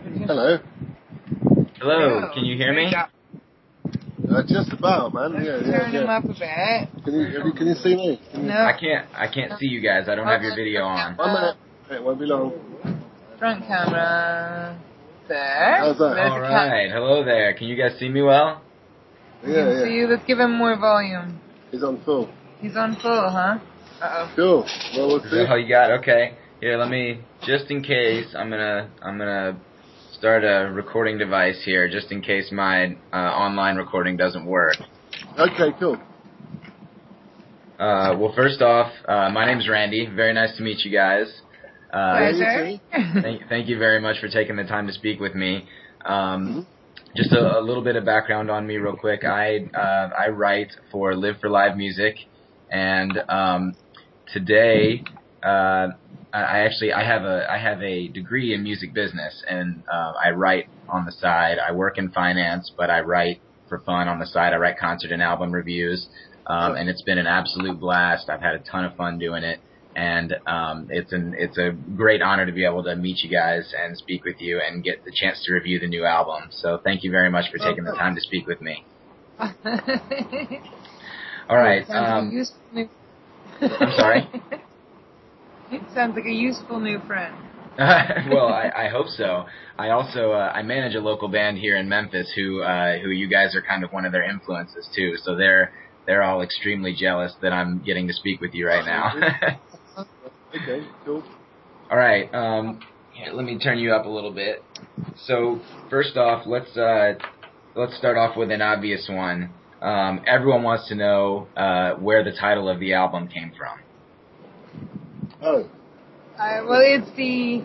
Hello. Hello, can you hear me? Uh, just about, man. Let's Yeah, turn yeah, him yeah. up a bit. Can you, you- can you see me? Can you, No, I can't I can't see you guys. I don't have your video on. One minute. It won't be long. front camera. There. How's that? There's All the right. Hello there. Can you guys see me well? We Yeah, can yeah. see you. Let's give him more volume. He's on full. He's on full, huh? Uh Cool. Well, we'll Is that all you got? Okay. Here, let me just in case I'm gonna I'm gonna start a recording device here, just in case my uh, online recording doesn't work. Okay, cool. Uh, well, first off, uh, my name's Randy. Very nice to meet you guys. oh. Uh, Pleasure. thank, thank you very much for taking the time to speak with me. Um, Mhm. just a, a little bit of background on me, real quick. I uh, I write for Live for Live Music, and um, today uh, I actually I have a I have a degree in music business, and uh, I write on the side. I work in finance, but I write for fun on the side. I write concert and album reviews, um, and it's been an absolute blast. I've had a ton of fun doing it and um, it's an it's a great honor to be able to meet you guys and speak with you and get the chance to review the new album. So thank you very much for taking the time to speak with me. All right. Sounds like a Um, I'm sorry? it sounds like a useful new friend. well, I, I hope so. I also uh, I manage a local band here in Memphis who uh, who you guys are kind of one of their influences too. So they're they're all extremely jealous that I'm getting to speak with you right now. Okay, cool. All right. Um, here, let me turn you up a little bit. So first off, let's uh, let's start off with an obvious one. Um, everyone wants to know uh, where the title of the album came from. Oh, Uh, well, it's the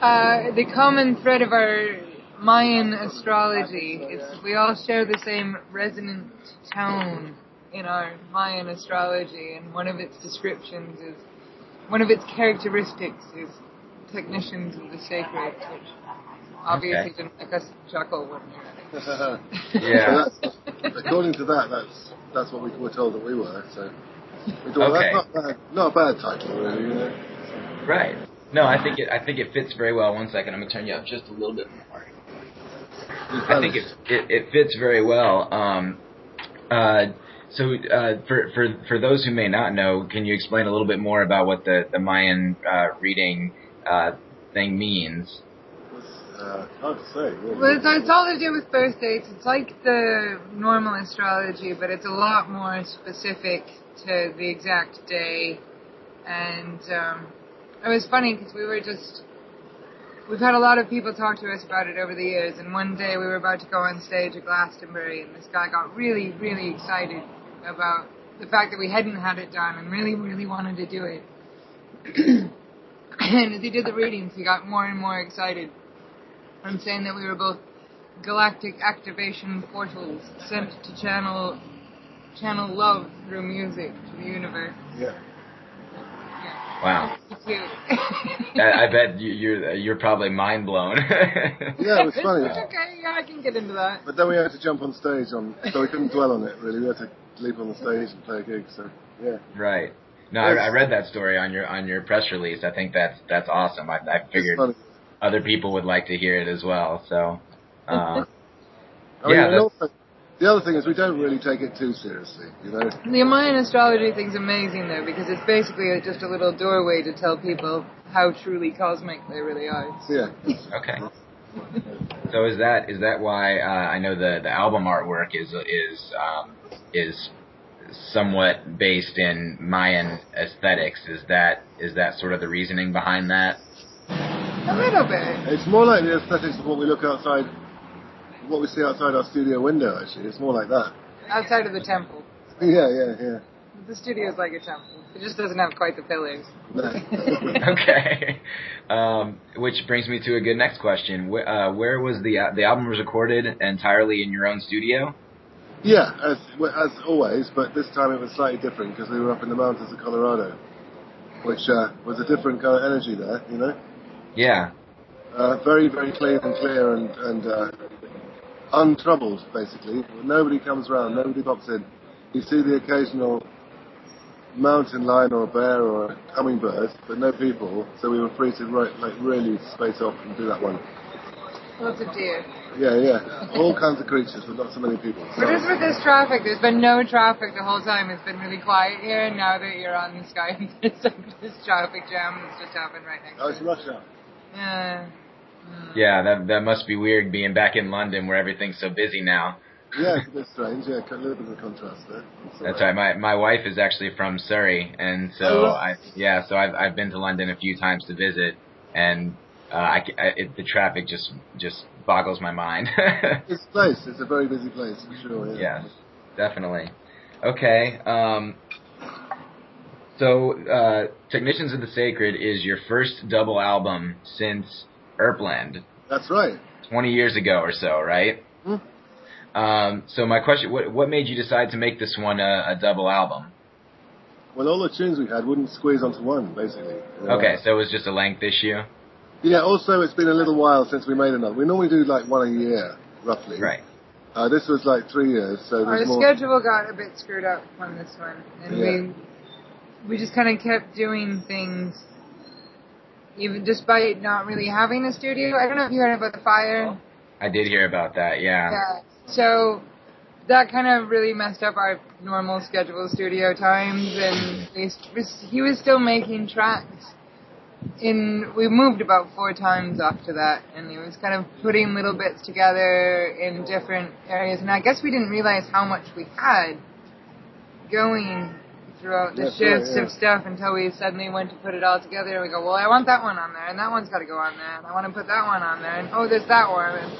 uh, the common thread of our Mayan astrology. It's we all share the same resonant tone in our Mayan astrology, and one of its descriptions is one of its characteristics is technicians of the sacred, which obviously Okay. didn't make us chuckle when we read it. Yeah. So that's, according to that, that's that's what we were told that we were. So we thought Okay. that's not bad. Not a bad title, really. You know. Right. No, I think it I think it fits very well. One second, I'm gonna turn you up just a little bit more. I think it it, it fits very well. Um, uh, so uh, for for for those who may not know, can you explain a little bit more about what the the Mayan uh, reading uh, thing means? Uh, hard to say. Really. Well, it's, it's all to do with birth dates. It's like the normal astrology, but it's a lot more specific to the exact day. And um, it was funny because we were just. We've had a lot of people talk to us about it over the years, and one day we were about to go on stage at Glastonbury, and this guy got really, really excited about the fact that we hadn't had it done and really, really wanted to do it. and as he did the readings, he got more and more excited. I'm saying that we were both galactic activation portals sent to channel channel love through music to the universe. Yeah. Yeah. Wow. It's cute. I, I bet you, you're you're probably mind blown. Yeah, it was funny. It's okay, yeah, I can get into that. But then we had to jump on stage on, so we couldn't dwell on it really. We had to leap on the stage and play a gig. So yeah. Right. No, I, I read that story on your on your press release. I think that's that's awesome. I, I figured other people would like to hear it as well. So, uh, I mean, Yeah, and also, the other thing is we don't really take it too seriously. You know. The Mayan astrology thing's amazing though because it's basically a, just a little doorway to tell people how truly cosmic they really are. Yeah. okay. So is that is that why uh, I know the the album artwork is is um, is somewhat based in Mayan aesthetics? Is that is that sort of the reasoning behind that? A little bit. It's more like the aesthetics of what we look outside, what we see outside our studio window. Actually, it's more like that. Outside of the temple. Yeah, yeah, yeah. The studio is like a temple. It just doesn't have quite the pillars. Okay. Um, which brings me to a good next question. Wh- uh, where was the the album was recorded entirely in your own studio? yeah, as as always, but this time it was slightly different because we were up in the mountains of Colorado, which uh, was a different kind of energy there. You know, Yeah. uh, very, very clean and clear and and uh, untroubled. Basically, nobody comes around, nobody pops in. You see the occasional mountain lion or a bear or a hummingbird, but no people. So we were free to right, like really space off and do that one. Lots of deer. Yeah, yeah. All kinds of creatures, but not so many people. So. But just with this traffic, there's been no traffic the whole time. It's been really quiet here, and now that you're on there's like this traffic jam that's just happened right next Oh, it's it. rush hour. Yeah. Mm. Yeah, that that must be weird being back in London where everything's so busy now. Yeah, it's a bit strange. Yeah, a little bit of a contrast there. That's right. My my wife is actually from Surrey, and so Oh, I yeah, so I've I've been to London a few times to visit, and uh, I, I it, the traffic just just boggles my mind. It's a place. It's a very busy place for sure. Yeah. yes, definitely. Okay. Um, so uh, Technicians of the Sacred is your first double album since Erpland, That's right. 20 years ago or so, right? Hmm. Um, so my question, what what made you decide to make this one a, a double album? Well, all the tunes we had wouldn't squeeze onto one, basically. you know. Okay, so it was just a length issue. Yeah. Also, it's been a little while since we made another. We normally do like one a year, roughly. Right. Uh, this was like three years, so Our more. schedule got a bit screwed up on this one, and Yeah. we we just kind of kept doing things, even despite not really having a studio. I don't know if you heard about the fire. I did hear about that. Yeah. Yeah. So that kind of really messed up our normal scheduled studio times, and we he was still making tracks. In we moved about four times after that, and he was kind of putting little bits together in different areas. And I guess we didn't realize how much we had going throughout the That's shifts right, yeah. of stuff until we suddenly went to put it all together. And we go, well, I want that one on there, and that one's got to go on there, and I want to put that one on there, and oh, there's that one. And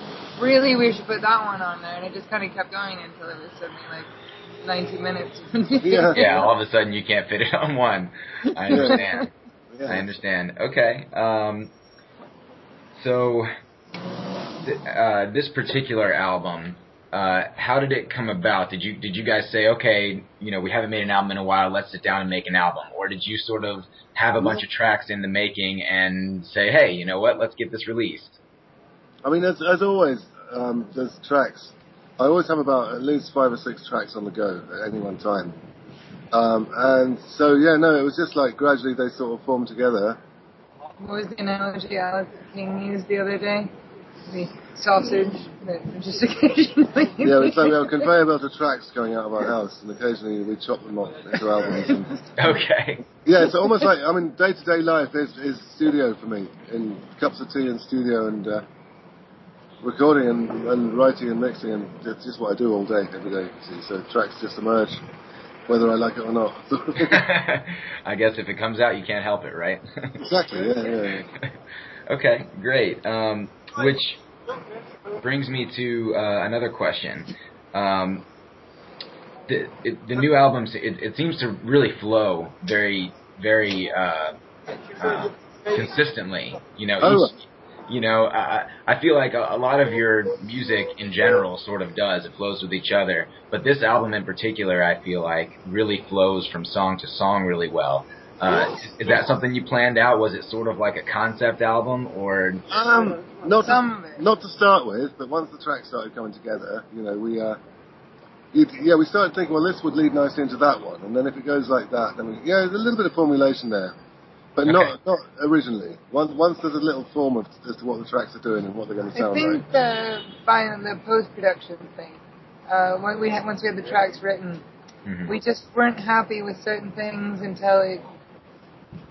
really, we should put that one on there, and it just kind of kept going until it was suddenly like 90 minutes. Yeah. Yeah. All of a sudden, you can't fit it on one. I understand. Yeah. I understand. Okay. Um, so, th- uh, this particular album, uh, how did it come about? Did you did you guys say, okay, you know, we haven't made an album in a while, let's sit down and make an album, or did you sort of have a bunch of tracks in the making and say, hey, you know what, let's get this released? I mean, as, as always, um, there's tracks. I always have about at least five or six tracks on the go at any one time. Um, and so, yeah, no, it was just like gradually they sort of formed together. What was the analogy Alex King used the other day? The sausage that just occasionally. Yeah, it's like we have a conveyor belt of tracks going out of our house, and occasionally we chop them up into albums. And, Okay. yeah, it's almost like I mean, day to day life is, is studio for me, in cups of tea and studio and uh, recording and, and writing and mixing, and it's just what I do all day, every day. See, so tracks just emerge, whether I like it or not. I guess if it comes out, you can't help it, right? exactly. Yeah, yeah. yeah. okay, great. Um, which brings me to uh, another question. Um, the it, the new albums it, it seems to really flow very very uh, uh, consistently. You know, Oh, each, you know, I, I feel like a, a lot of your music in general sort of does. It flows with each other, but this album in particular, I feel like really flows from song to song really well. Uh, is, is that something you planned out? Was it sort of like a concept album, or Um, not Some to, not to start with, but once the tracks started coming together, you know, we uh, you, yeah, we started thinking, well, this would lead nicely into that one, and then if it goes like that, then we, yeah, there's a little bit of formulation there, but Okay. not not originally. Once once there's a little form of as to what the tracks are doing and what they're going to sound like. I sound think like. the final the post production thing. Uh, when we had, once we had the tracks written, Mhm. we just weren't happy with certain things until it.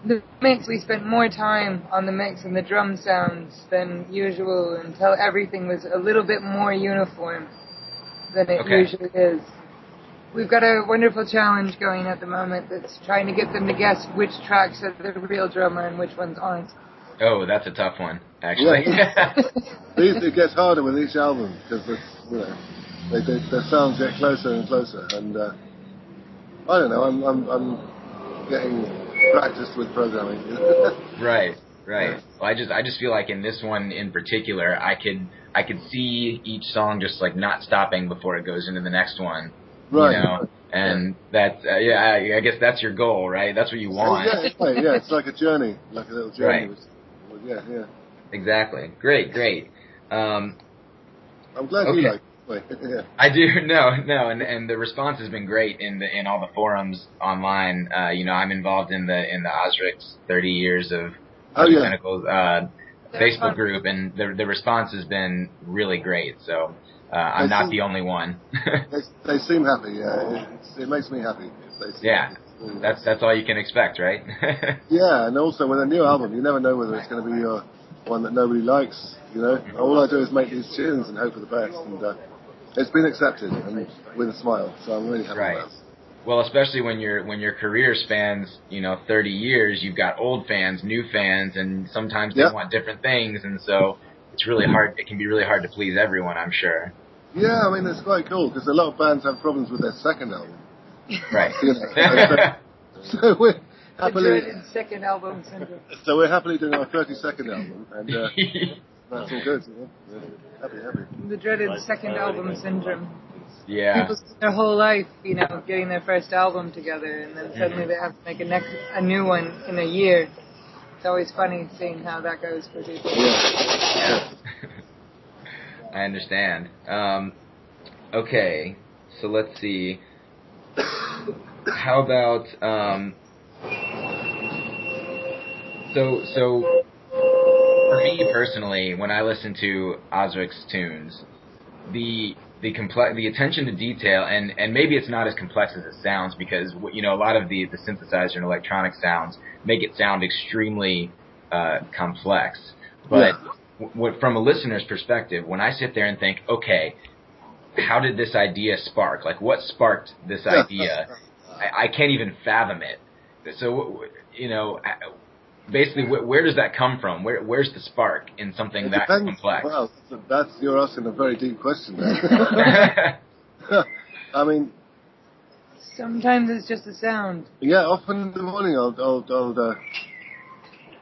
The mix, we spent more time on the mix and the drum sounds than usual until everything was a little bit more uniform than it Okay. usually is. We've got a wonderful challenge going at the moment that's trying to get them to guess which tracks are the real drummer and which ones aren't. Oh, that's a tough one, actually. These, it gets harder with each album because you know they, they, their sounds get closer and closer, and uh, I don't know. I'm I'm, I'm getting practiced with programming. right, right. Well, I just, I just feel like in this one in particular, I could, I could see each song just like not stopping before it goes into the next one. right. You know, and that's, uh, yeah, I, I guess that's your goal, right? That's what you want. yeah, it's like, yeah, it's like a journey, like a little journey. Right. which- well, yeah, yeah. Exactly. Great, great. Um, I'm glad Okay. you like. Wait, yeah. I do no no and and the response has been great in the in all the forums online. Uh, you know, I'm involved in the in the Ozrics 30 years of Oh, yeah. Tentacles uh, Facebook group, and the the response has been really great. So uh, I'm They not seem- the only one. They, they seem happy. Yeah, it, it makes me happy. They seem Yeah. happy. That's that's all you can expect, right? Yeah, and also with a new album, you never know whether it's going to be your one that nobody likes. You know, all I do is make these tunes and hope for the best, and uh, it's been accepted and with a smile. So I'm really happy Right. about it. Well, especially when your when your career spans, you know, 30 years, you've got old fans, new fans, and sometimes they Yeah. want different things, and so it's really hard. It can be really hard to please everyone, I'm sure. Yeah, I mean it's quite cool because a lot of bands have problems with their second album. Right. You know, so we're happily dreaded second album syndrome. so we're happily doing our 32nd album, and uh, that's all good. You know? Yeah. The dreaded second album syndrome. yeah. People spend their whole life, you know, getting their first album together, and then suddenly they have to make a next a new one in a year. It's always funny seeing how that goes for people. Yeah. I understand. Um, okay, so let's see. How about um, so so for me personally, when I listen to Ozric's tunes, the the complex the attention to detail and and maybe it's not as complex as it sounds because you know a lot of the the synthesizer and electronic sounds make it sound extremely uh, complex, but w- w- from a listener's perspective, when I sit there and think, okay, how did this idea spark? Like, what sparked this idea? I, I can't even fathom it. So, w- w- you know, basically, wh- where does that come from? Where, where's the spark in something It that depends. complex? Well, that's, that's you're asking a very deep question there. I mean, Sometimes it's just a sound. yeah. Often in the morning, I'll I'll, I'll uh,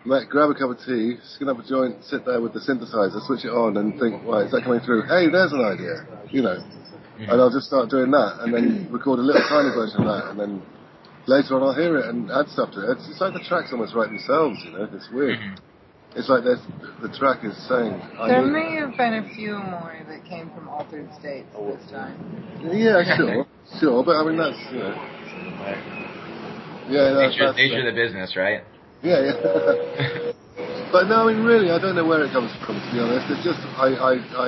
make, grab a cup of tea, skin up a joint, sit there with the synthesizer, switch it on, and think, right, is that coming through? Hey, there's an idea. You know, and I'll just start doing that, and then record a little tiny version of that, and then later on I'll hear it and add stuff to it. It's, it's like the tracks almost write themselves. You know, it's weird. Mhm. It's like there's, the track is saying, I There need- may have been a few more that came from altered states this time. Yeah, sure, sure, but I mean that's you know, yeah, that's, nature, that's nature of the business, right? yeah, yeah. but no, I mean really, I don't know where it comes from. To be honest, it's just I, I, I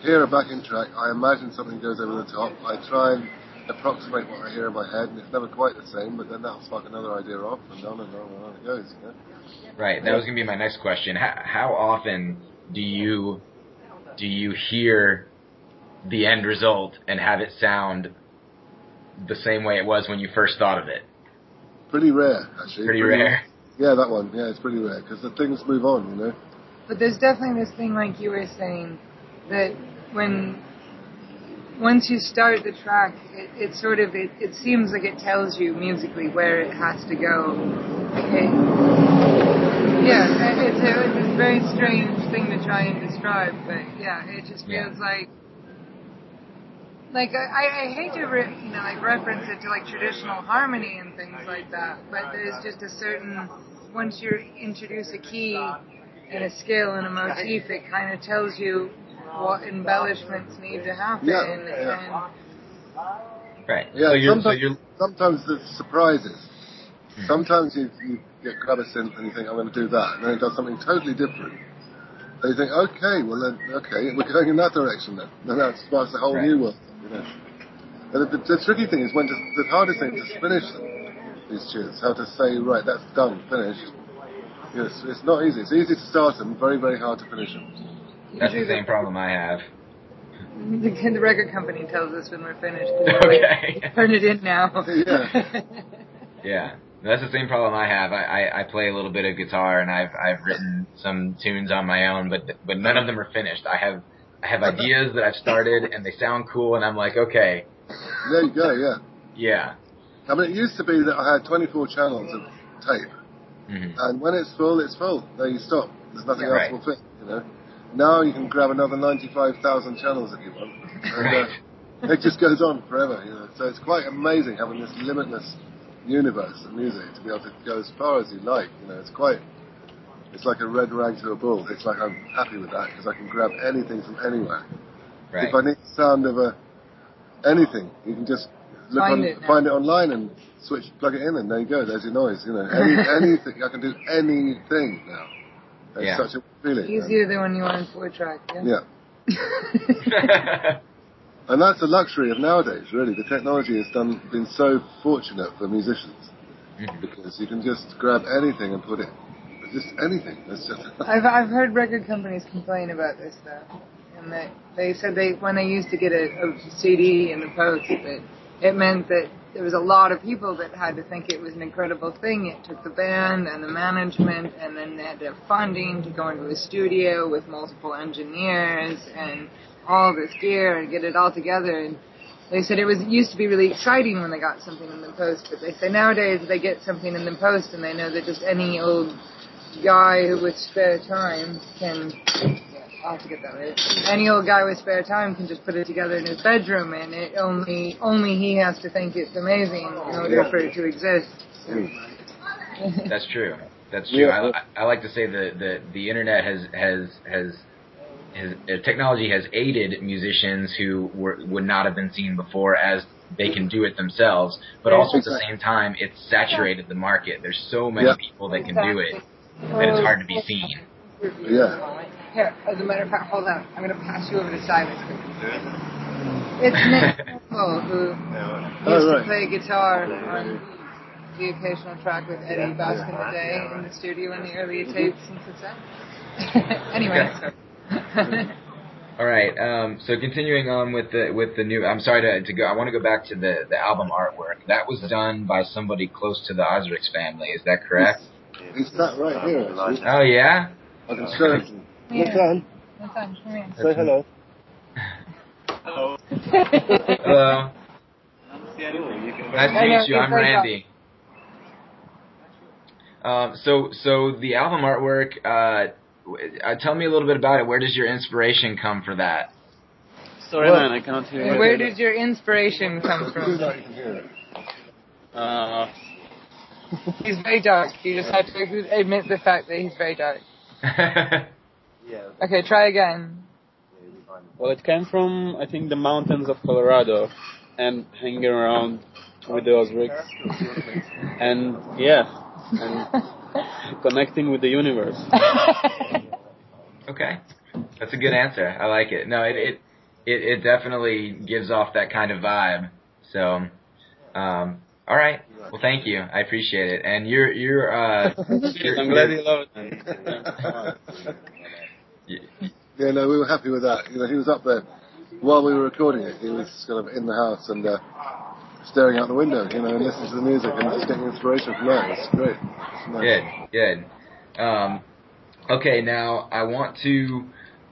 hear a backing track, I imagine something goes over the top, I try and approximate what I hear in my head, and it's never quite the same. But then that'll spark another idea off, and on and on and on it goes. You know? Right. That was gonna be my next question. How, how often do you do you hear the end result and have it sound the same way it was when you first thought of it? Pretty rare, actually. Pretty rare. Yeah, that one. Yeah, it's pretty rare because the things move on. You know. But there's definitely this thing, like you were saying, that when once you start the track, it, it sort of it, it seems like it tells you musically where it has to go. It, yeah, it's a, it's a very strange thing to try and describe, but yeah, it just Yeah. feels like. Like I, I hate to re, you know like reference it to like traditional harmony and things like that, but there's just a certain once you introduce a key and a scale and a motif, it kind of tells you what embellishments need to happen. Yeah, and, yeah. Right. Yeah, so you're so sometimes, you're sometimes there's surprises. Hmm. Sometimes you, you get grab a synth and you think I'm going to do that, and then it does something totally different. And you think, okay, well then, okay, we're going in that direction then. Then that sparks a whole Right. new world, you know. And the, the, the tricky thing is when to, the hardest thing is to finish them, these tunes. How to say, right, that's done, finished. You know, it's, it's not easy. It's easy to start them, very, very hard to finish them. That's the same problem I have. The, the record company tells us when we're finished. they're like, Okay. Turn it in now. Yeah. Yeah, that's the same problem I have. I, I, I play a little bit of guitar and I've I've written some tunes on my own, but but none of them are finished. I have I have ideas that I've started and they sound cool, and I'm like, okay, There you go, yeah. yeah, I mean, it used to be that I had 24 channels of tape. hmm And when it's full, it's full. There you stop. There's nothing Yeah, else right. will fit. You know. Now you can grab another 95,000 channels if you want, and uh, it just goes on forever. You know. So it's quite amazing having this limitless universe of music to be able to go as far as you like. You know, it's quite. It's like a red rag to a bull. It's like I'm happy with that because I can grab anything from anywhere. right, If I need the sound of a anything, you can just look Find on, it now. find it online and switch, plug it in, and there you go. There's your noise. You know, Any, anything. I can do anything now. It's Yeah. such a feeling. Easier than when you were in four track. Yeah. And that's the luxury of nowadays, really. The technology has done been so fortunate for musicians Mhm. because you can just grab anything and put it, just anything. It's just I've I've heard record companies complain about this though, and that they said they when they used to get a, a CD in the post that it meant that there was a lot of people that had to think it was an incredible thing. It took the band and the management, and then they had to have funding to go into a studio with multiple engineers and all this gear and get it all together. And they said it was it used to be really exciting when they got something in the post, but they say nowadays they get something in the post and they know that just any old guy who with spare time can I'll have to get that right. Any old guy with spare time can just put it together in his bedroom and it only only he has to think it's amazing in order for it to exist. That's true. That's true. Yeah. I, I like to say that the the internet has has has. Has, uh, technology has aided musicians who were, would not have been seen before as they can do it themselves, but also at the same time it's saturated the market. There's so many Yeah. people that can do it that it's hard to be seen. Yeah. Here, as a matter of fact, hold on. I'm going to pass you over to Silas. It's Nick Campbell who Oh, used to right. play guitar on the occasional track with Eddie back in the day in the studio in the early tapes and cassettes. anyway, so. All right. Um, so continuing on with the with the new, I'm sorry to, to go. I want to go back to the the album artwork. That was done by somebody close to the Ozrics family. Is that correct? He's sat right here, actually. Oh yeah. I can show him. Yeah. Nathan, That's fine. Come here. say hello. Hello. hello. Nice to I know, meet you. I'm Randy. Um, so so the album artwork. Uh, uh, tell me a little bit about it. Where does your inspiration come for that? Sorry, What? man, I cannot hear you. where does your inspiration come from? that, you can hear it. Uh, He's very dark. You just have to admit the fact that he's very dark. Okay, try again. well, it came from, I think, the mountains of Colorado and hanging around with the Ozrics. And, yeah, and connecting with the universe. Okay, that's a good answer. I like it. No, it it it, it definitely gives off that kind of vibe. So, um, all right. Well, thank you. I appreciate it. And you're you're uh, you're, I'm glad you love it, man. you- Yeah, no, we were happy with that. You know, he was up there while we were recording it. He was kind of in the house and uh, staring out the window, you know, and listening to the music and just getting inspiration from that. It's great. It's nice. Good, good. Um, okay, now I want to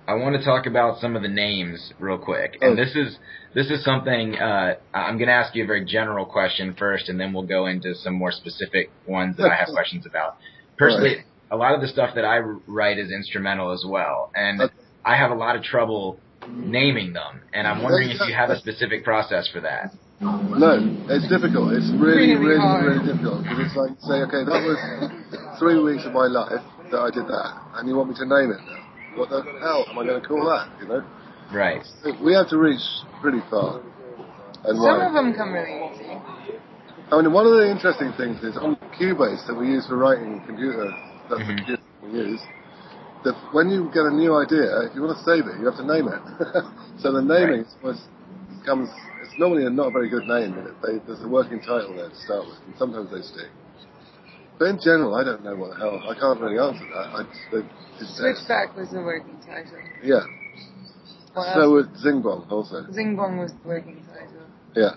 I want to talk about some of the names real quick, and Oh. this is this is something uh, I'm going to ask you a very general question first, and then we'll go into some more specific ones that I have questions about. Personally, a lot of the stuff that I write is instrumental as well, and Okay. I have a lot of trouble naming them, and I'm wondering if you have a specific process for that. No, it's difficult. It's really, Really really, really difficult. Because it's like, say, okay, that was three weeks of my life that I did that, and you want me to name it now. What the hell am I going to call that, you know? Right. We have to reach pretty far. And Some wide. of them come really easy. I mean, one of the interesting things is on Cubase that we use for writing computer, that's the Mhm. computer we use, that when you get a new idea, if you want to save it, you have to name it. so the naming was, comes, it's normally a not a very good name, but it, they, there's a working title there to start with, and sometimes they stick. But in general, I don't know what the hell, I can't really answer that. I just, they, it's, Switchback was the working title. Yeah. What So else? with Zingbong also. Zing Bong was the working title. Yeah.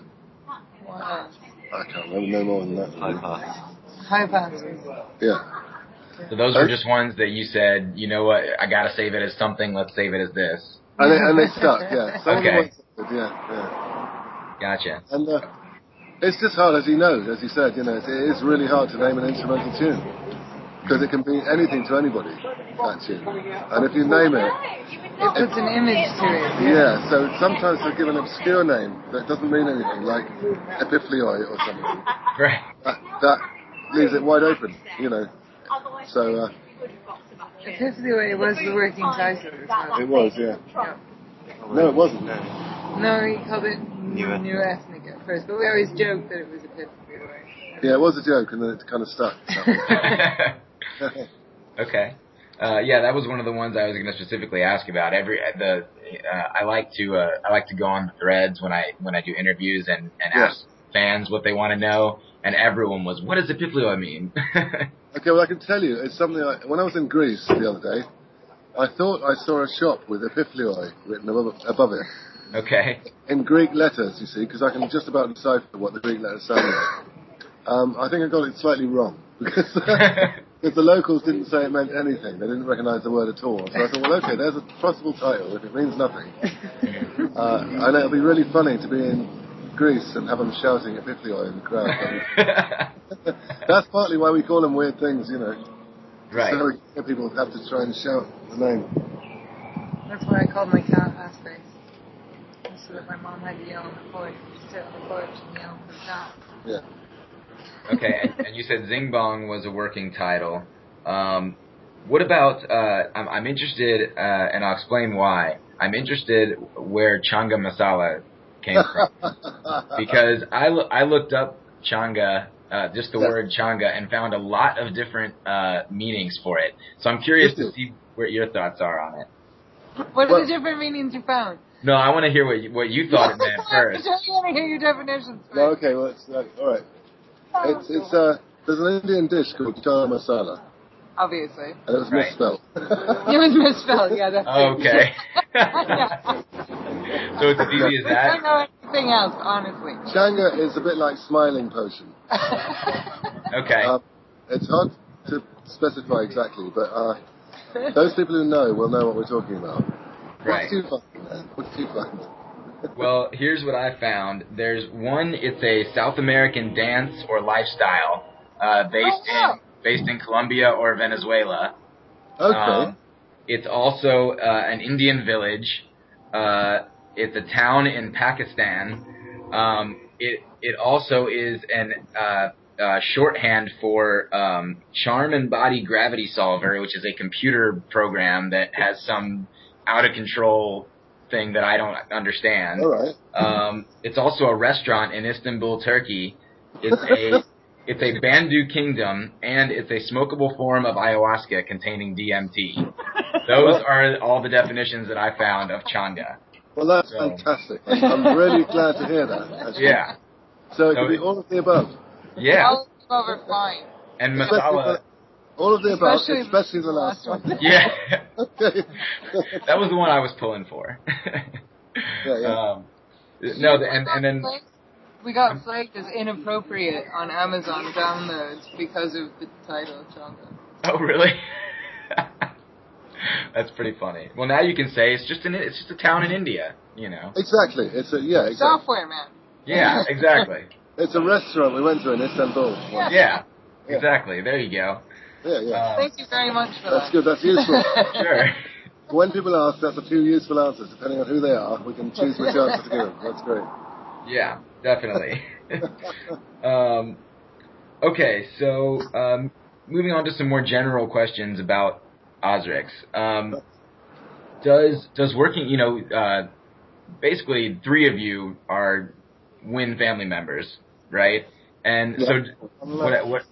What else? I can't remember no more than that. High Pass was. Yeah. So those were just ones that you said, you know what, I gotta save it as something, let's save it as this. And they, and they stuck, yeah. Some Okay. were- yeah, yeah. Gotcha. And uh, it's just hard, as you know, as you said, you know, it is really hard to name an instrumental tune because it can be anything to anybody. That tune, and if you name it, It puts an image to it. yeah. So sometimes they give an obscure name that doesn't mean anything, like Epiphlioi or something. Right. That, that leaves it wide open, you know. So uh, it was the working title as it was, yeah. Yeah. No, it wasn't. No, no he called it New, new Ethnic at first, but we always joked that it was a Epiphany. Yeah, it was a joke, and then it kind of stuck. okay. Uh, yeah, that was one of the ones I was going to specifically ask about. Every the uh, I like to uh, I like to go on the threads when I when I do interviews and and Yeah. ask fans what they want to know, and everyone was, "What does epiphlioi mean?" Okay, well I can tell you, it's something like, when I was in Greece the other day, I thought I saw a shop with epiphlioi written above, above it. okay, In Greek letters, you see, because I can just about decipher what the Greek letters sound like. Um, I think I got it slightly wrong, because because the locals didn't say it meant anything. They didn't recognise the word at all. So I thought, well, okay, there's a possible title if it means nothing. Uh, and it'll be really funny to be in Greece and have them shouting at epiphlioi in the crowd. That's partly why we call them weird things, you know. right. So we- people have to try and shout the name. That's why I called my cat Assface. So that my mom had to yell on the porch, sit on the porch and yell for the cat. Yeah. Okay, and, and you said Zing Bong was a working title. Um, what about? Uh, I'm, I'm interested, uh, and I'll explain why. I'm interested where Changa Masala came from because I, I looked up Changa, uh, just the Yeah. word Changa, and found a lot of different uh, meanings for it. So I'm curious to see what your thoughts are on it. What are Well- the different meanings you found? No, I want to hear what you, what you thought it meant first. I want to hear your definitions first. no, okay, well, it's, uh, all right. It's, it's, uh, there's an Indian dish called chana masala, Obviously. and it was Right. misspelled. It was misspelled, yeah, that's it. Okay. yeah. So it's as easy as that. I don't know anything else, honestly. Changa is a bit like smiling potion. Okay. Um, it's hard to specify exactly, but uh, those people who know will know what we're talking about. Right. What did you find? man? What did you find? Well, here's what I found. There's one. It's a South American dance or lifestyle uh, based Oh, wow. in based in Colombia or Venezuela. Okay. Um, it's also uh, an Indian village. Uh, it's a town in Pakistan. Um, it it also is an uh, uh, shorthand for um, Charm N-body Gravity Solver, which is a computer program that has some out of control thing that I don't understand. All right. Um, it's also a restaurant in Istanbul, Turkey. It's a it's a Bandu kingdom, and it's a smokable form of ayahuasca containing DMT. Those are all the definitions that I found of changa. Well, that's So- fantastic. I'm really glad to hear that. actually. Yeah, So it So could be all of the above. yeah, All over fine. and Especially masala. all of the above, Especially especially, the the last last one. one. Yeah, okay. that was the one I was pulling for. Yeah, yeah. Um, no, the- and and then we got flagged as inappropriate on Amazon downloads because of the title Chonga. oh really? That's pretty funny. Well, now you can say it's just an it's just a town in India, you know. Exactly. It's a yeah. Exactly. Software man. Yeah, exactly. It's a restaurant we went to in Istanbul. once. Yeah, Yeah. exactly. There you go. Yeah, yeah. Um, Thank you very much for that. That's good. That's useful. sure. when people ask, that's a few useful answers, depending on who they are. We can choose which answer to give. That's great. Yeah, definitely. um, okay, so um, moving on to some more general questions about Ozrics. Um, does does working, you know, uh, basically three of you are Wynne family members, right? And so, what? what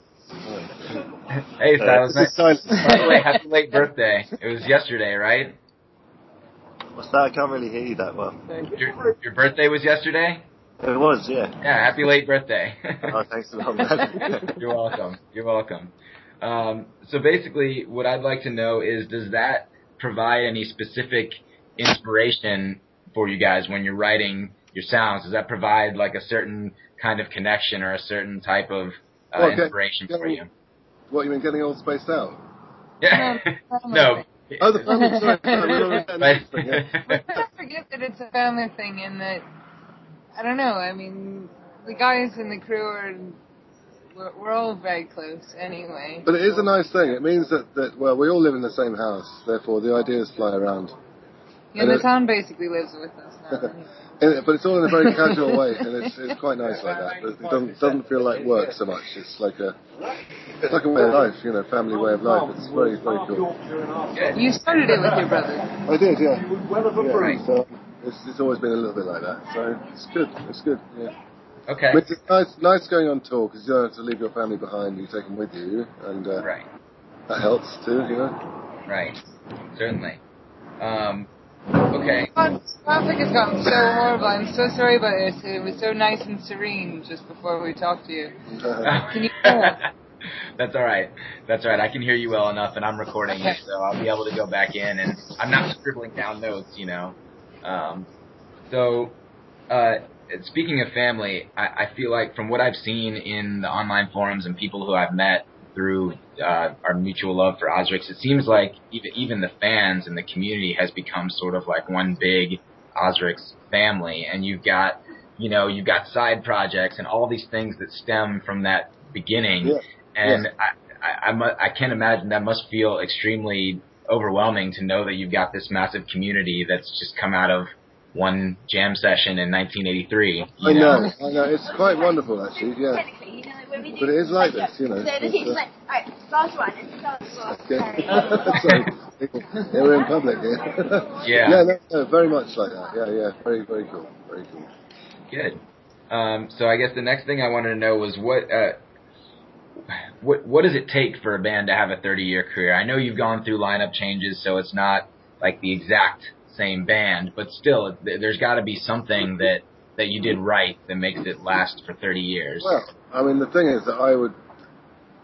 hey, Silas, This is silence. by the way, happy late birthday. It was yesterday, right? What's that? I can't really hear you that well. Your your birthday was yesterday. It was, yeah. Yeah, happy late birthday. Oh, thanks a lot, man. You're welcome. You're welcome. Um, so basically, what I'd like to know is, does that provide any specific inspiration for you guys when you're writing your sounds? Does that provide like a certain kind of connection or a certain type of uh, Well, get- inspiration for you? What you mean, getting all spaced out? Yeah. No, no. Oh, the family. Sorry, sorry, we were getting Right. this thing. Let's not forget that it's a family thing and that, I don't know, I mean, the guys in the crew are, we're, we're all very close anyway. But it is a nice thing. It means that, that well, we all live in the same house. Therefore, the ideas fly around. Yeah, and the it- town basically lives with us now. anyway. And- but it's all in a very casual way, and it's, it's quite nice like that. But It doesn't, doesn't feel like work so much. It's like a it's like a way of life, you know, family way of life. It's very very cool. You started it with your brother. I did, yeah. yeah so it's, it's always been a little bit like that. So it's good. It's good. Yeah. Okay. I mean, it's nice, nice going on tour because you don't have to leave your family behind. You take them with you, and uh, Right. that helps too. You know. Right. Certainly. Um, okay. God, Traffic has gotten so horrible. I'm so sorry about this. It was so nice and serene just before we talked to you. Can you hear? That's all right. That's all right. I can hear you well enough, and I'm recording it, so I'll be able to go back in, and I'm not scribbling down notes, you know. Um, so, uh, speaking of family, I, I feel like from what I've seen in the online forums and people who I've met through uh, our mutual love for Ozrics, it seems like even even the fans and the community has become sort of like one big Ozrics family, and you've got you know you've got side projects and all these things that stem from that beginning, Yeah. and Yes. I I, I, mu- I can't imagine that must feel extremely overwhelming to know that you've got this massive community that's just come out of one jam session in 1983. I know? know, I know. It's quite wonderful, actually. Yeah. Technically, you know, when we do But it is like this, you know. So the It's, teacher's uh, like, alright, last one. It's last one. Okay. Sorry. Yeah, we're in public here. Yeah. Yeah, no, no, very much like that. Yeah, yeah. Very, very cool. Very cool. Good. Um, so I guess the next thing I wanted to know was what uh, what what does it take for a band to have a 30 year career? I know you've gone through lineup changes, so it's not like the exact same band, but still, there's got to be something that that you did right that makes it last for 30 years. Well, I mean, the thing is that I would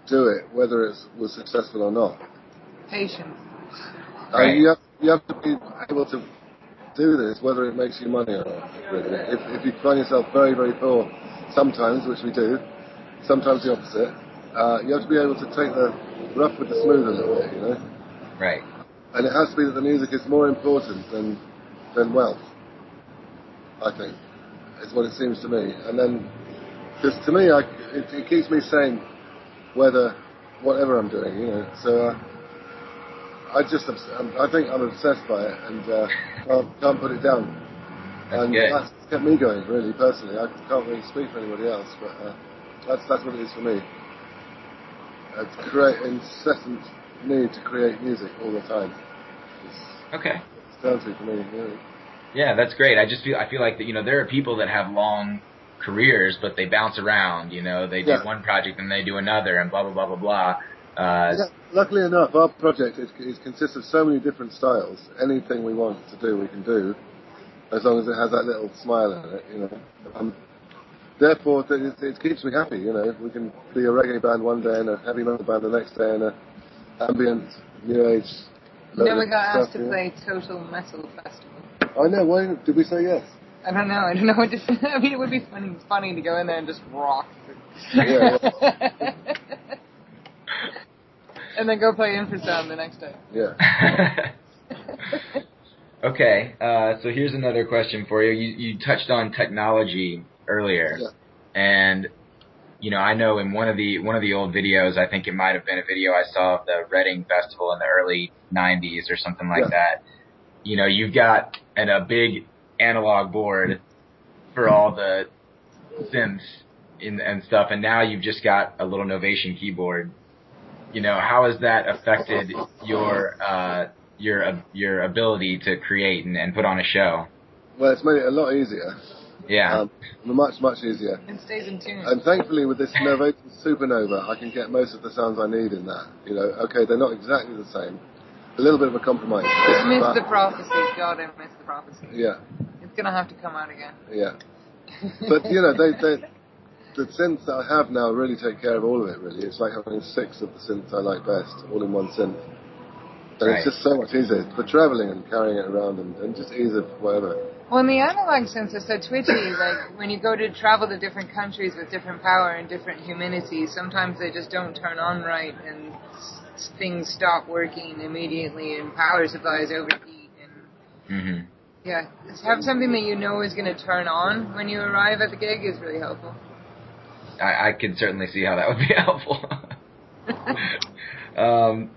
do it whether it was successful or not. Patience. Uh, Right. you have you have to be able to do this whether it makes you money or not. Really, if if you find yourself very very poor, sometimes, which we do, sometimes the opposite. Uh, you have to be able to take the rough with the smooth a little bit, you know. right. And it has to be that the music is more important than than wealth. I think is what it seems to me. And then, because to me, I, it, it keeps me sane, whether whatever I'm doing, you know. So uh, I just, obs- I'm, think I'm obsessed by it and uh, can't, can't put it down. And good. that's kept me going, really, personally. I can't really speak for anybody else, but uh, that's that's what it is for me. A create incessant need to create music all the time. Okay. it's down to for me. Yeah, that's great. I just feel I feel like that you know there are people that have long careers, but they bounce around. You know, they do Yeah. one project and they do another, and blah blah blah blah blah. Uh, Yeah, luckily enough, our project is, is consists of so many different styles. Anything we want to do, we can do, as long as it has that little smile in it, you know. Um, therefore, it, it keeps me happy, you know. We can be a reggae band one day and a heavy metal band the next day and a ambient, new age. Load Then we got asked to you know. play Total Metal Festival. I know. Why did we say yes? I don't know. I don't know what to say. I mean, it would be funny, funny to go in there and just rock. Yeah, and then go play infrasound the next day. Yeah. okay, uh, so here's another question for you. You, you touched on technology earlier, Yeah. and you know I know in one of the one of the old videos, I think it might have been a video I saw of the Reading Festival in the early '90s or something like Yeah. that. You know, you've got an, a big analog board for all the synths in, and stuff, and now you've just got a little Novation keyboard. You know, how has that affected your uh, your your ability to create and, and put on a show? Well, it's made it a lot easier. Yeah, Um, much, much easier. And stays in tune. And thankfully, with this Novation Supernova, I can get most of the sounds I need in that. You know, okay, they're not exactly the same. A little bit of a compromise. I miss the prophecy. God, I miss the prophecy. Yeah, It's gonna have to come out again. yeah. But you know, they, they, the synths that I have now really take care of all of it. Really, it's like having six of the synths I like best, all in one synth. And Right. it's just so much easier for traveling and carrying it around, and, and just ease of whatever. Well, in the analog sense is so twitchy. Like when you go to travel to different countries with different power and different humidity, sometimes they just don't turn on right, and s- things stop working immediately, and power supplies overheat. And hmm yeah, just have something that you know is going to turn on when you arrive at the gig is really helpful. I, I could certainly see how that would be helpful. um,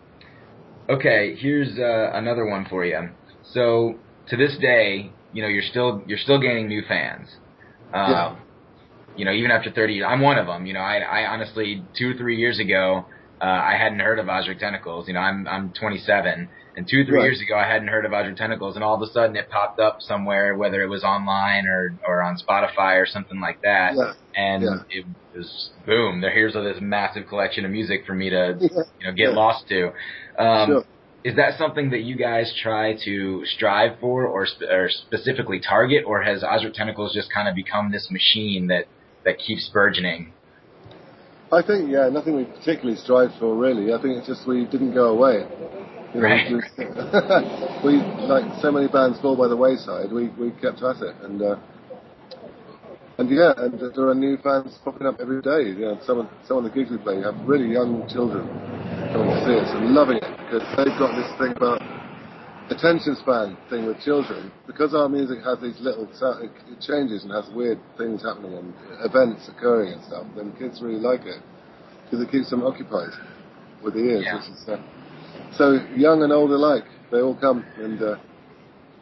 okay, here's uh, another one for you. So to this day, you know, you're still you're still gaining new fans. Uh, Yeah. You know, even after 30 years, I'm one of them. You know, I, I honestly two or three years ago, uh, I hadn't heard of Ozric Tentacles. You know, I'm I'm 27, and two or three Right. years ago, I hadn't heard of Ozric Tentacles, and all of a sudden, it popped up somewhere, whether it was online or or on Spotify or something like that Yeah. and Yeah. it was boom. There, here's this massive collection of music for me to you know get lost to. Um, Sure. Is that something that you guys try to strive for or, sp- or specifically target, or has Ozric Tentacles just kind of become this machine that that keeps burgeoning? I think, yeah, nothing we particularly strive for, really. I think it's just we didn't go away. You know, Right. We, we, like so many bands fall by the wayside, we, we kept at it. And, uh, and yeah, and there are new fans popping up every day. You know, some of, some of the gigs we play have really young children coming to see us and loving it because they've got this thing about attention span thing with children. Because our music has these little, it changes and has weird things happening and events occurring and stuff, then kids really like it because it keeps them occupied with the ears, Yeah. is uh, so young and old alike. They all come and uh,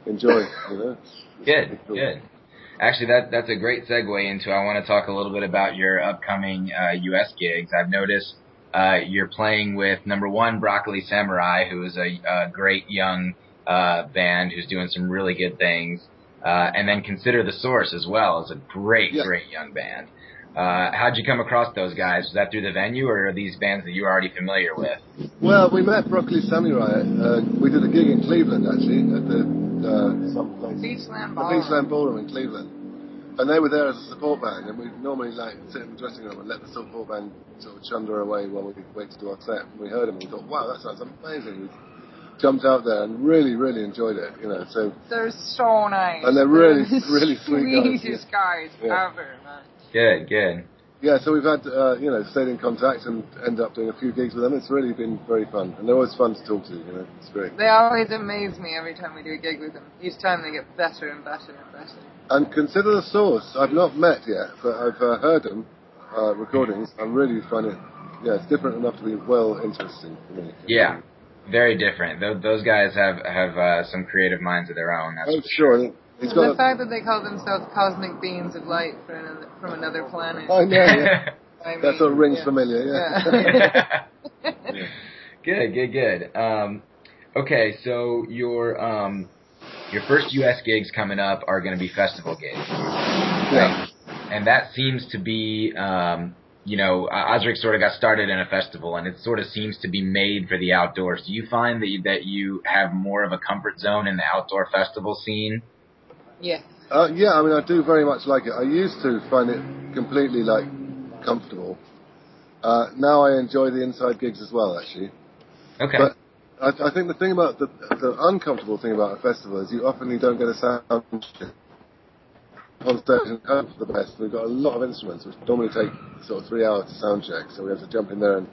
enjoy. You know, It's- Good, cool. good. Actually, that that's a great segue into. I want to talk a little bit about your upcoming uh, U.S. gigs. I've noticed uh, you're playing with number one Broccoli Samurai, who is a, a great young uh, band who's doing some really good things, uh, and then Consider the Source as well is a great, Yeah. great young band. Uh, how'd you come across those guys? Was that through the venue, or are these bands that you're already familiar with? Well, we met Broccoli Samurai. Uh, we did a gig in Cleveland actually at the uh, some place. Beachland Ballroom. Beachland Ballroom in Cleveland. And they were there as a support band, and we normally like sit in the dressing room and let the support band sort of chunder away while we wait to do our set. And we heard them and we thought, wow, that sounds amazing. We jumped out there and really, really enjoyed it, you know. So They're so nice. And they're really, the really sweet guys, Sweetest guys Yeah. ever, man. Good, good. Yeah, so we've had uh, you know stayed in contact and ended up doing a few gigs with them. It's really been very fun, and they're always fun to talk to. You know, it's great. They always amaze me every time we do a gig with them. Each time they get better and better and better. And consider the source. I've not met yet, but I've uh, heard them uh, recordings. I really find it, yeah, it's different enough to be well interesting for me. Yeah, very different. Those, those guys have have uh, some creative minds of their own. That's Oh, sure. And the fact that they call themselves cosmic beings of light for another, from another planet. I know. Yeah. I mean, That sort of rings yeah. familiar. Yeah. Yeah. good, good, good. Um, okay, so your um, your first U.S. gigs coming up are going to be festival gigs, yeah. and that seems to be, um, you know, Ozric sort of got started in a festival, and it sort of seems to be made for the outdoors. Do you find that you, that you have more of a comfort zone in the outdoor festival scene? Yeah. Uh, yeah, I mean, I do very much like it. I used to find it completely like comfortable. Uh, now I enjoy the inside gigs as well, actually. Okay. But I, I think the thing about the, the uncomfortable thing about a festival is you often you don't get a sound check on stage and hope for the best. We've got a lot of instruments which normally take sort of three hours to sound check, so we have to jump in there and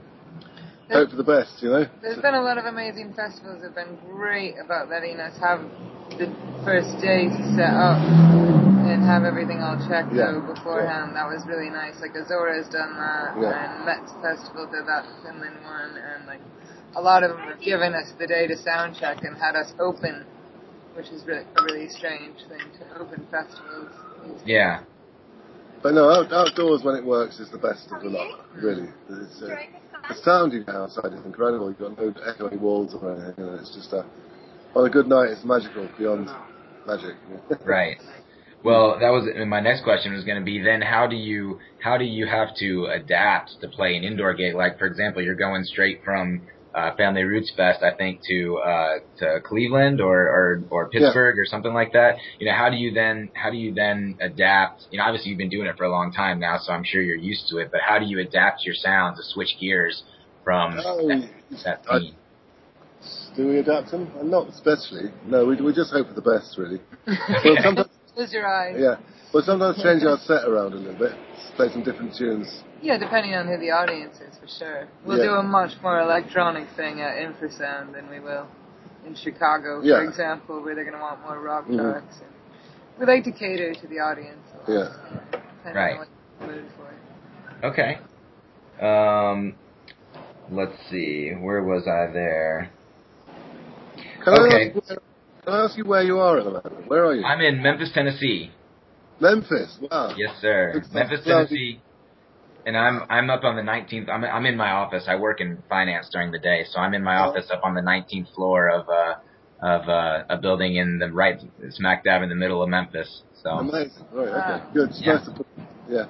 hope for the best, you know. There's been a lot of amazing festivals that have been great about letting us have the first day to set up and have everything all checked Yeah, out beforehand. That was really nice. Like Ozora's done that, Yeah. and Metz Festival did that Finland one, and like a lot of them have given us the day to sound check and had us open, which is really a really strange thing to open festivals. yeah. But no, out, outdoors when it works is the best of the lot, really. It's, uh, the sound you get outside is incredible. You've got no echoing walls or anything, and it's just a, on a good night, it's magical beyond magic. Right. Well, that was my next question was going to be then how do you how do you have to adapt to play an indoor gig? Like for example, you're going straight from uh, Family Roots Fest, I think, to uh, to Cleveland or, or or Pittsburgh or something like that. You know, how do you then how do you then adapt? You know, obviously you've been doing it for a long time now, so I'm sure you're used to it. But how do you adapt your sound to switch gears from Oh, that, that I- theme? Do we adapt them? Uh, Not especially. No, we, we just hope for the best, really. Well, sometimes, Close your eyes. yeah. Well, sometimes change our set around a little bit, play some different tunes. Yeah, depending on who the audience is, for sure. We'll Yeah. do a much more electronic thing at Infrasound than we will in Chicago, Yeah. for example, where they're going to want more rock Mhm. tracks. And we like to cater to the audience. a lot, Yeah. Depending Right. on what they're mood for. Okay. Um, let's see. Where was I there? Can, I Okay. ask, where- can I ask you where you are at the moment? Where are you? I'm in Memphis, Tennessee. Memphis. Wow. Yes, sir. Good. Memphis, Well, Tennessee. And I'm I'm up on the 19th. I'm I'm in my office. I work in finance during the day, so I'm in my Oh. office up on the 19th floor of uh of uh, a building in the right smack dab in the middle of Memphis. So, Amazing. Right. Okay. Good. It's Yeah. nice put, yeah.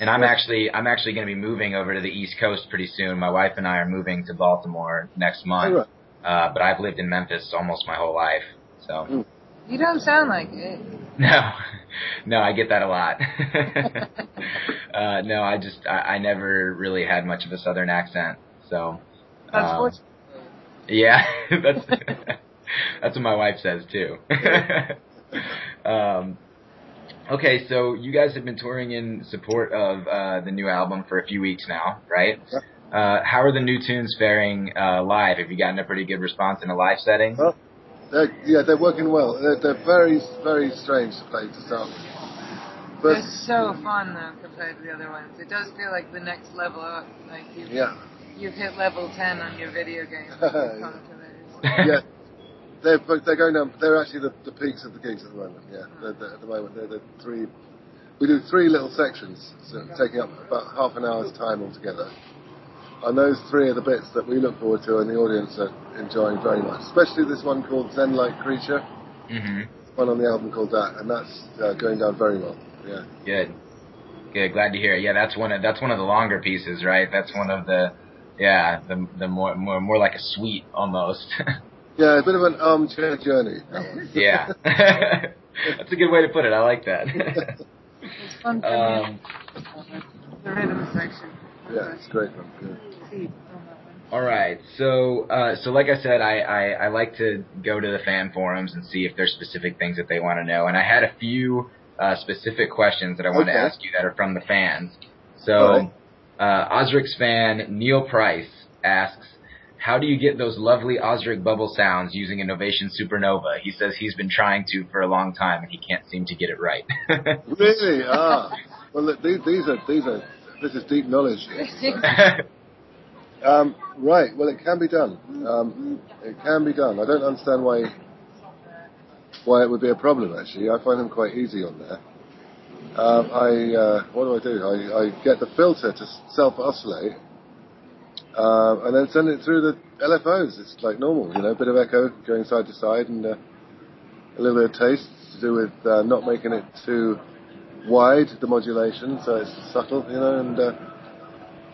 and I'm actually I'm actually going to be moving over to the East Coast pretty soon. My wife and I are moving to Baltimore next month. All right. uh, but I've lived in Memphis almost my whole life. So You don't sound like it. no, no, I get that a lot. uh, no, I just I, I never really had much of a Southern accent. So That's um, yeah, that's that's what my wife says too. um, okay, so you guys have been touring in support of uh, the new album for a few weeks now, right? Yep. Uh, how are the new tunes faring uh, live? Have you gotten a pretty good response in a live setting? Well, they're, yeah, they're working well. They're, they're very, very strange to play to start with. But They're so fun though compared to the other ones. It does feel like the next level up. Like you've, yeah, you've hit level 10 on your video game. Yeah. To those. yeah, they're they're going down. They're actually the, the peaks of the gigs at the moment. Yeah, hmm. they're, they're, at the moment they're the three. We do three little sections, so taking up about half an hour's time altogether. And those three are the bits that we look forward to, and the audience are enjoying very much. Especially this one called Zen-like Creature, hmm one on the album called that, and that's uh, going down very well. Yeah. Good. Good. Glad to hear it. Yeah, that's one of that's one of the longer pieces, right? That's one of the yeah, the the more more more like a suite almost. Yeah, a bit of an armchair journey. Yeah. that's a good way to put it. I like that. It's fun for um, me. The rhythm section. Yeah, it's great one. Yeah. See on that one. all right. So uh, so like I said, I, I I like to go to the fan forums and see if there's specific things that they want to know, and I had a few uh, specific questions that I wanted to ask you that are from the fans. So. Right. Uh, Ozric's fan Neil Price asks, "How do you get those lovely Osric bubble sounds using a Novation Supernova?" He says he's been trying to for a long time and he can't seem to get it right. Really? Ah. Well, these, these are these are this is deep knowledge. Um, right. Well, it can be done. Um, it can be done. I don't understand why why it would be a problem. Actually, I find them quite easy on there. Um, I uh, what do I do? I, I get the filter to self oscillate, uh, and then send it through the LFOs. It's like normal, you know, a bit of echo going side to side, and uh, a little bit of taste to do with uh, not making it too wide the modulation, so it's subtle, you know, and uh,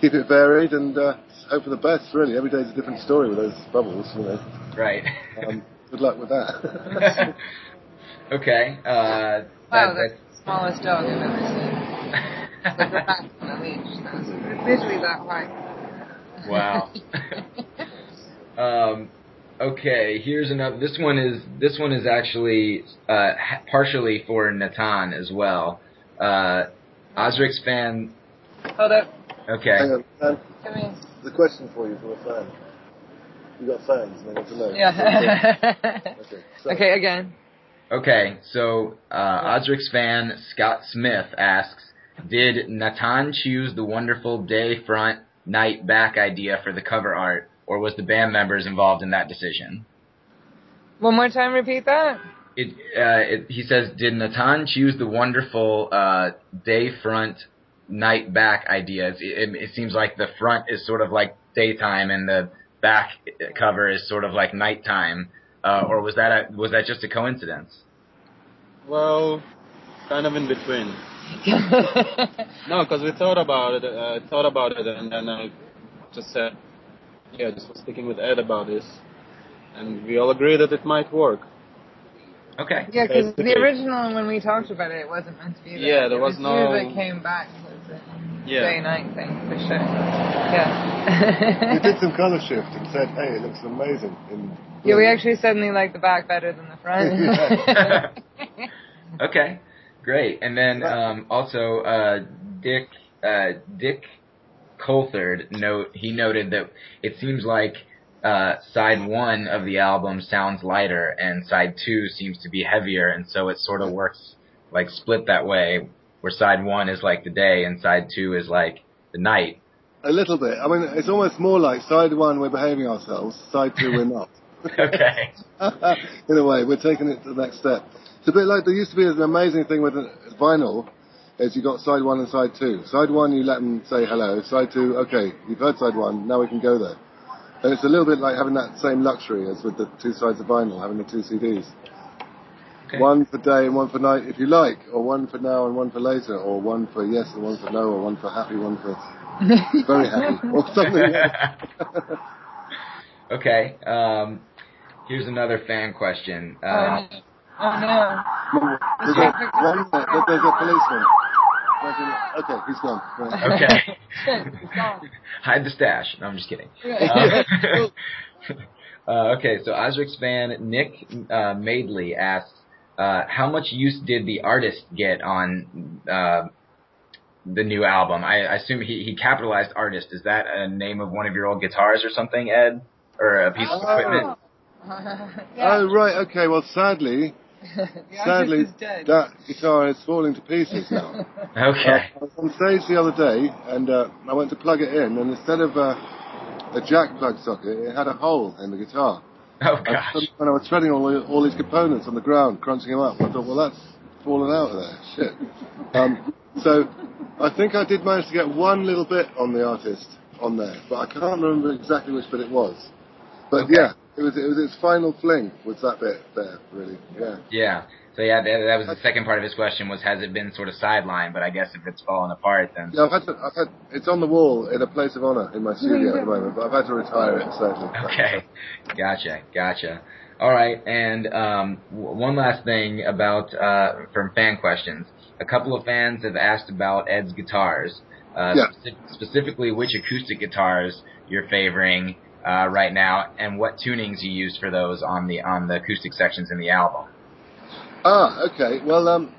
keep it varied and uh, hope for the best. Really, every day's a different story with those bubbles, you know. right. Um, good luck with that. okay. Uh, Wow, that, that's the smallest dog I've ever seen. It's like a rat on a leash. That's literally that high. Wow. um, okay, here's another. This one is this one is actually uh, partially for Natan as well. Uh, Ozric's fan. Hold up. Okay. Hang on, Dan, Come here. the question for you from a fan. You got fans, and they want to know. Yeah. Okay. So, okay, again. Okay, so uh, Ozric's fan Scott Smith asks, "Did Natan choose the wonderful day front, night back idea for the cover art, or was the band members involved in that decision?" One more time, repeat that. It, uh, it, he says, "Did Natan choose the wonderful uh, day front, night back ideas? It, it, it seems like the front is sort of like daytime, and the back cover is sort of like nighttime." Uh, or was that a, was that just a coincidence? Well, kind of in between. No, because we thought about it, uh, thought about it, and then I just said, yeah, just was speaking with Ed about this, and we all agreed that it might work. Okay. yeah, because the original, when we talked about it, it wasn't meant to be that. Yeah, there it was was no- You that came back with the Yeah. day-night thing, for sure. Yeah. we did some colour shift and said, "Hey, it looks amazing." In yeah, we actually suddenly like the back better than the front. okay, great. And then um, also uh, Dick uh, Dick Coulthard note he noted that it seems like uh, side one of the album sounds lighter and side two seems to be heavier, and so it sort of works like split that way, where side one is like the day and side two is like the night. A little bit. I mean, it's almost more like side one we're behaving ourselves, side two we're not. Okay. In a way, we're taking it to the next step. It's a bit like there used to be an amazing thing with vinyl, is you got side one and side two. Side one, you let them say hello. Side two, okay, you've heard side one, now we can go there. And it's a little bit like having that same luxury as with the two sides of vinyl, having the two CDs. Okay. One for day and one for night, if you like, or one for now and one for later, or one for yes and one for no, or one for happy, one for very happy, or something. like. Okay. Um, here's another fan question. Oh, Uh, no. Oh, no. There's a, one, there's a policeman. There's a- Okay, he's gone. Right. okay. He's gone. Hide the stash. No, I'm just kidding. Yeah. Uh, uh, okay, so Ozric's fan Nick uh, Maidley asks, uh, how much use did the artist get on uh, the new album? I, I assume he, he capitalized artist. Is that a name of one of your old guitars or something, Ed? Or a piece of Oh. equipment? Oh, right, okay, well, sadly, the sadly, artist is dead. that guitar is falling to pieces now. Okay. Uh, I was on stage the other day, and uh, I went to plug it in, and instead of uh, a jack plug socket, it had a hole in the guitar. Oh And gosh. when I was treading all, the- all these components on the ground, crunching them up, I thought, well, that's fallen out of there. Shit. Um, so I think I did manage to get one little bit on the artist on there, but I can't remember exactly which bit it was. But Okay. yeah, it was it was its final fling was that bit there, really. Yeah. Yeah. So yeah, that, that was the second part of his question was has it been sort of sidelined? But I guess if it's fallen apart, then Yeah, I've had to, I've had it's on the wall in a place of honor in my studio at the moment, but I've had to retire it sadly. Okay, gotcha, gotcha. All right, and um, w- one last thing about uh, from fan questions. A couple of fans have asked about Ed's guitars, uh, Yeah. speci- specifically which acoustic guitars you're favoring uh, right now, and what tunings you used for those on the on the acoustic sections in the album. Ah, okay. Well, um,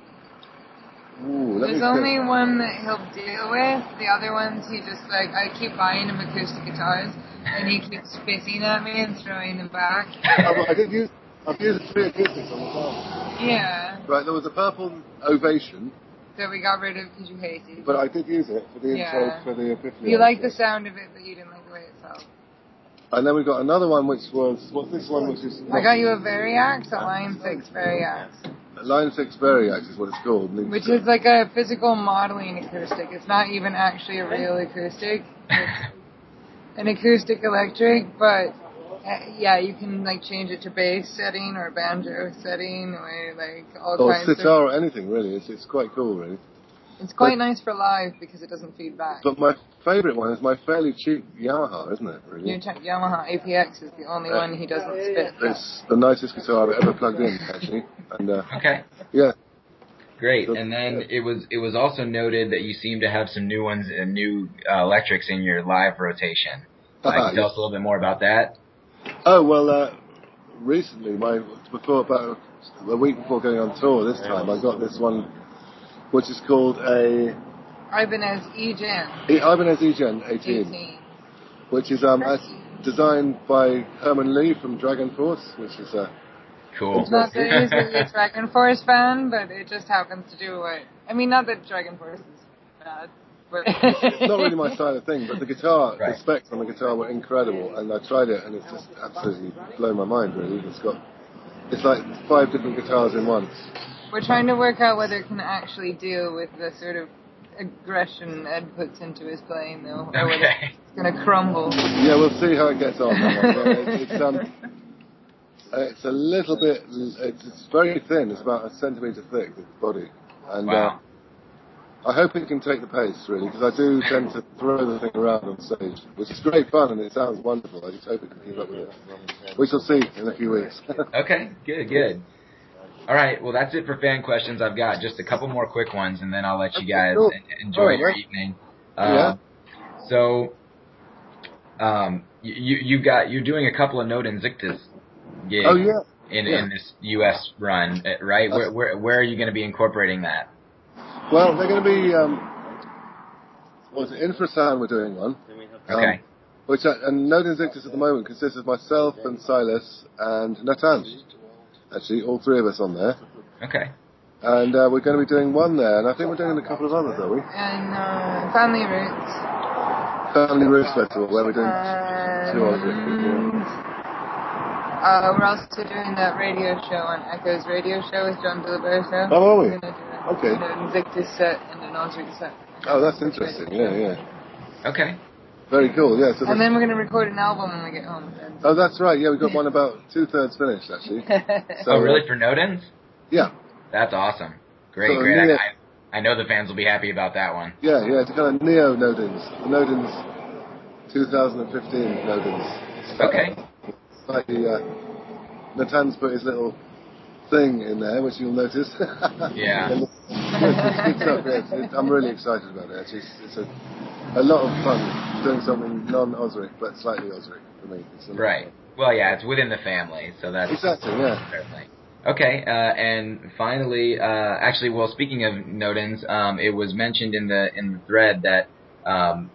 ooh, let me There's think. only one that he'll deal with. The other ones, he just like I keep buying him acoustic guitars, and he keeps spitting at me and throwing them back. Oh, I did use. I've used three acoustics on the album. Yeah, Right, there was a purple ovation, that we got rid of because you hated. It. But I did use it for the intro for the Epiphlioi. You like the sound of it, but you didn't like the way it felt. And then we got another one, which was what's this one, which is I got you a Variax, a Line Six Variax, Line Six Variax is what it's called. which is like a physical modeling acoustic. It's not even actually a real acoustic. It's an acoustic electric, but uh, yeah, you can like change it to bass setting or banjo setting or like all or kinds of. sitar or anything really. It's it's quite cool really. It's quite nice for live because it doesn't feed back. But my favourite one is my fairly cheap Yamaha, isn't it? Really. New Tech Yamaha APX is the only Yeah. one he doesn't spit. It's the nicest guitar I've ever plugged in, actually. And uh, Okay. yeah, Great. And then it was it was also noted that you seem to have some new ones and new uh, electrics in your live rotation. Uh, can you tell us a little bit more about that? Oh well, uh, recently, my before about a week before going on tour this time, I got this one, which is called a Ibanez E-Gen E- Ibanez Egen 18, 18. which is um that's designed by Herman Li from Dragon Force, which is uh, Cool. It's not that he's a Dragon Force fan, but it just happens to do what. I mean, not that Dragon Force is bad, but. it's not really my style of thing, but the guitar, Right. the specs on the guitar were incredible, and I tried it, and it's just absolutely blown my mind. Really, it's got it's like five different guitars in one. We're trying to work out whether it can actually deal with the sort of aggression Ed puts into his playing, though, or whether Okay. it's going to crumble. Yeah, we'll see how it gets on. that one. Yeah, it's, it's, um, uh, it's a little bit. It's, it's very thin. It's about a centimeter thick, the body, and Wow. uh, I hope it can take the pace really, because I do tend to throw the thing around on stage, which is great fun and it sounds wonderful. I just hope it can keep up with it. We shall see in a few weeks. Okay, good, good. All right, well that's it for fan questions. I've got just a couple more quick ones, and then I'll let you guys Cool. enjoy right, your well. evening. Yeah. Um, So, um, you you got you're doing a couple of Nodens Ictus gigs oh yeah. in yeah. in this U.S. run, uh, right? Where where where are you going to be incorporating that? Well, they're going to be. Um, what is it? Infrasound we're doing one. Um, Okay. Which uh, and Nodens Ictus at the moment consists of myself and Silas and Natan. Actually, all three of us on there, Okay. and uh, we're going to be doing one there, and I think we're doing a couple of others, are we? And uh, Family Roots. Family Roots Festival, where we're doing And two others. uh, we're also doing that radio show on Echoes radio show with John Diliberto. Oh, are we? We're gonna do a, Okay. An Invictus set and an Ozric set. Oh, that's interesting. Yeah, yeah. Okay. Very cool. Yeah. So And then we're gonna record an album when we get home. oh, that's right. Yeah, we've got one about two thirds finished actually. So, oh, really? For Nodens? Yeah. That's awesome. Great, So, great. yeah. I, I, I know the fans will be happy about that one. Yeah, yeah, it's a kind of neo Nodens. Nodens 2015 Nodens. Okay. like the, uh, Natan's put his little thing in there, which you'll notice. Yeah. It's, it's stuff, yeah. It's, I'm really excited about it. Actually, it's, it's a, a lot of fun doing something non-Ozric, but slightly Ozric for me. It's a lot of Right. Well, yeah, it's within the family, so that's Exactly, yeah. certainly. Okay, uh, and finally, uh, actually, well, speaking of Nodens, um, it was mentioned in the in the thread that um,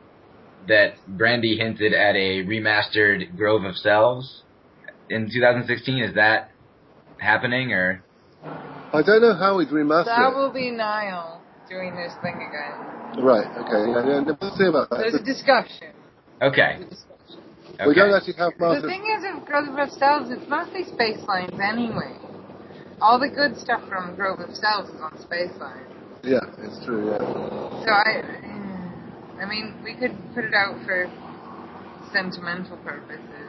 that Brandi hinted at a remastered Grove of Selves in 2016. Is that happening, or I don't know how we'd remaster That will be Niall doing this thing again. Right, okay, yeah, yeah, we'll see about that. There's a discussion. okay? We don't actually have The thing is, with Grove of Selves, it's mostly space lines anyway. All the good stuff from Grove of Selves is on space lines. Yeah, it's true, yeah. So I, I mean, we could put it out for sentimental purposes, but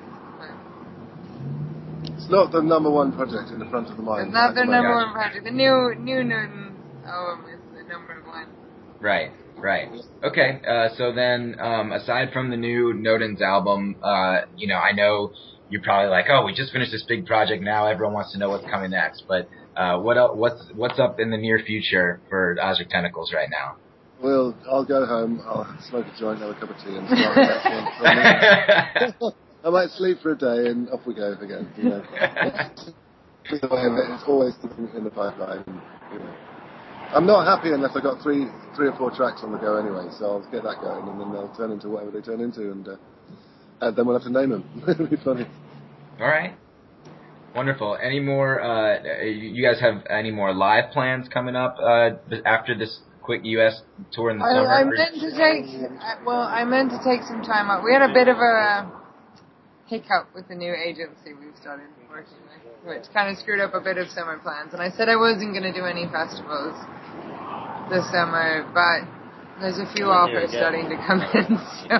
It's not the number one project in the front of the mind. it's not their the number one project. The new new Nodens album is the number one. Right, right. Okay, uh, so then, um, aside from the new Nodens album, uh, you know, I know you're probably like, oh, we just finished this big project now, everyone wants to know what's coming next, but, uh, what else, what's, what's up in the near future for Ozric Tentacles right now? Well, I'll go home, I'll smoke a joint, have a cup of tea, and start the next one. for me. I might sleep for a day, and off we go again. You know, It's the way of it. It's always in the pipeline. You know. I'm not happy unless I've got three, three or four tracks on the go anyway. So I'll get that going, and then they'll turn into whatever they turn into, and, uh, and then we'll have to name them. It'll be funny. All right. Wonderful. Any more, uh, you guys have any more live plans coming up, uh, after this quick U.S. tour in the summer? I, I meant to take, well, I meant to take some time out. We had a bit of a hiccup with the new agency we've started working with, which kind of screwed up a bit of summer plans. And I said I wasn't going to do any festivals this summer, but there's a few offers starting to come in, so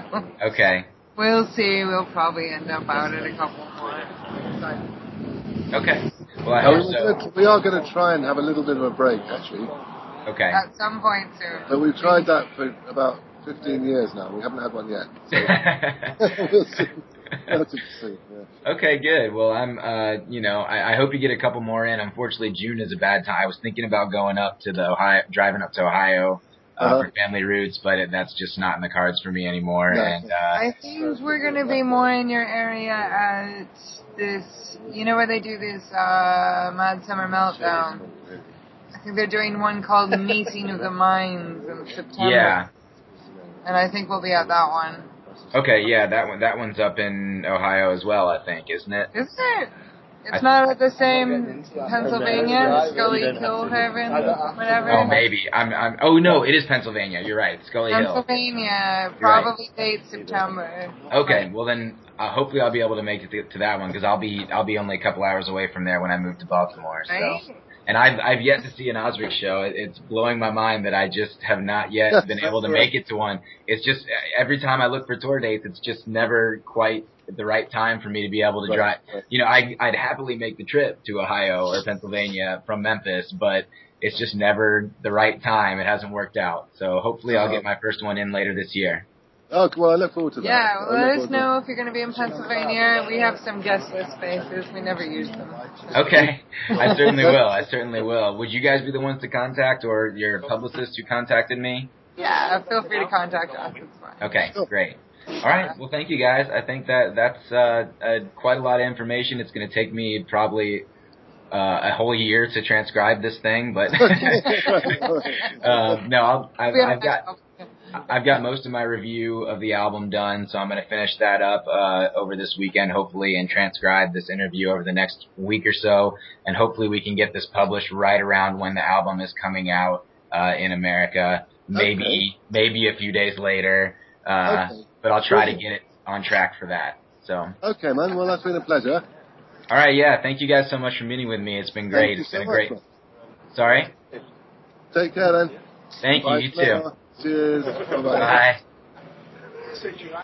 Okay. we'll see. We'll probably end up out at a couple more. But Okay. Well, I hope we're so. gonna- we are going to try and have a little bit of a break, actually. Okay. at some point soon. But we've tried that for about 15 years now. We haven't had one yet. So we'll see. We'll have to see. Yeah. Okay, good. Well, I'm, uh, you know, I, I hope you get a couple more in. Unfortunately, June is a bad time. I was thinking about going up to the Ohio, driving up to Ohio uh, Uh-huh. for family roots, but it, that's just not in the cards for me anymore. No. And uh, I think we're gonna be more in your area at this. You know where they do this uh, Mad Summer Meltdown. I think they're doing one called Meeting of the Minds in September. yeah, And I think we'll be at that one. Okay, yeah, that one, that one's up in Ohio as well, I think, isn't it? Isn't it? It's I- not at the same Pennsylvania, Scully Hill Heaven, whatever. Oh, maybe. I'm, I'm. Oh no, it is Pennsylvania. You're right, Scully Hill. Pennsylvania, You're right. probably date September. Okay, well then, uh, hopefully I'll be able to make it to, to that one because I'll be I'll be only a couple hours away from there when I move to Baltimore. So. Right? And I've I've yet to see an Ozric show. It's blowing my mind that I just have not yet been able to make it to one. It's just every time I look for tour dates, it's just never quite the right time for me to be able to Right, drive. You know, I I'd happily make the trip to Ohio or Pennsylvania from Memphis, but it's just never the right time. It hasn't worked out. So hopefully I'll uh-huh. get my first one in later this year. Oh, well, I look forward to that. Yeah, well, let us know if you're going to be in Pennsylvania. We have some guest list spaces. We never use them. Okay, I certainly will. I certainly will. Would you guys be the ones to contact, or your publicist who contacted me? Yeah, feel free to contact us. It's fine. Okay, great. All right. Well, thank you guys. I think that that's uh, uh, quite a lot of information. It's going to take me probably uh, a whole year to transcribe this thing, but uh, no, I'll, I've, We have I've got I've got most of my review of the album done, so I'm going to finish that up uh, over this weekend, hopefully, and transcribe this interview over the next week or so, and hopefully we can get this published right around when the album is coming out uh, in America. Maybe Okay. maybe a few days later, uh, Okay. but I'll try to get it on track for that. So, Okay, man. Well, that's been a pleasure. all right, yeah, thank you guys so much for meeting with me. It's been great. You it's so been a great. man. Sorry. Take care, then. Thank you. Bye You for too. now. Cheers. Bye-bye. Bye.